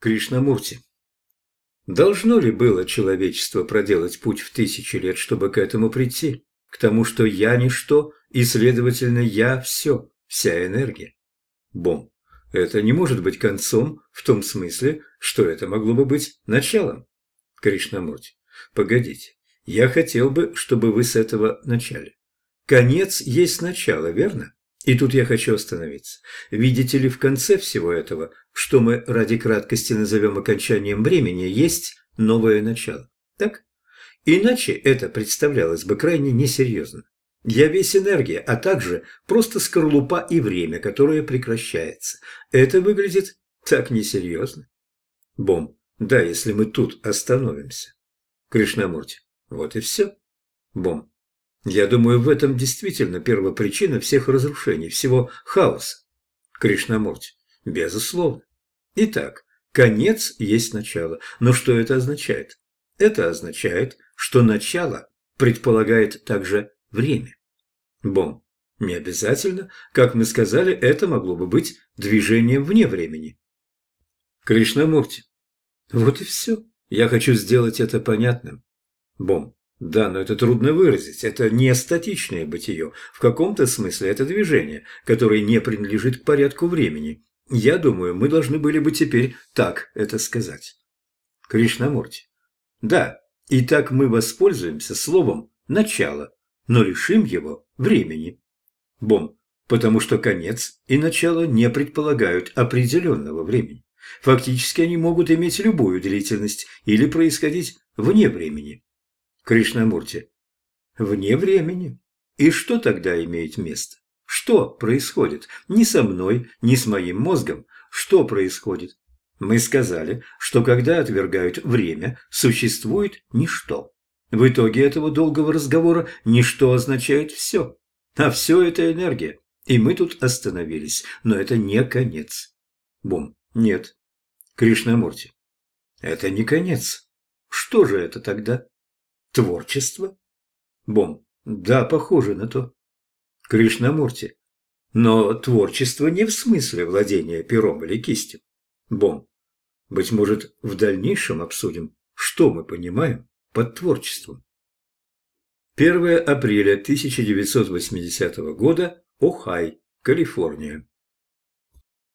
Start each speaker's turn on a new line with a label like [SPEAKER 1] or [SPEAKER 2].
[SPEAKER 1] Кришнамурти. Должно ли было человечество проделать путь в тысячи лет, чтобы к этому прийти? К тому, что я ничто, и, следовательно, я все, вся энергия. Бом. Это не может быть концом в том смысле, что это могло бы быть началом. Кришнамурти. Погодите. Я хотел бы, чтобы вы с этого начали. Конец есть начало, верно? И тут я хочу остановиться. Видите ли, в конце всего этого, что мы ради краткости назовем окончанием времени, есть новое начало. Так? Иначе это представлялось бы крайне несерьезно. Я весь энергия, а также просто скорлупа и время, которое прекращается. Это выглядит так несерьезно. Бом. Да, если мы тут остановимся. Кришнамурти. Вот и все. Бом. Я думаю, в этом действительно первопричина всех разрушений, всего хаоса. Кришнамурти. Безусловно. Итак, конец есть начало. Но что это означает? Это означает, что начало предполагает также время. Бом. Не обязательно. Как мы сказали, это могло бы быть движением вне времени. Кришнамурти. Вот и все. Я хочу сделать это понятным. Бом. Да, но это трудно выразить. Это не статичное бытие. В каком-то смысле это движение, которое не принадлежит к порядку времени. Я думаю, мы должны были бы теперь так это сказать. Кришнамурти. Да, и так мы воспользуемся словом «начало», но лишим его времени. Бом. Потому что конец и начало не предполагают определенного времени. Фактически они могут иметь любую длительность или происходить вне времени. Кришнамурти. Вне времени. И что тогда имеет место? Что происходит? Ни со мной, ни с моим мозгом. Что происходит? Мы сказали, что когда отвергают время, существует ничто. В итоге этого долгого разговора ничто означает все. А все это энергия. И мы тут остановились. Но это не конец. Бум. Нет. Кришнамурти. Это не конец. Что же это тогда? Творчество? Бом. Да, похоже на то. Кришнамурти. Но творчество не в смысле владения пером или кистью. Бом. Быть может, в дальнейшем обсудим, что мы понимаем под творчеством. 1 апреля 1980 года, Охай, Калифорния.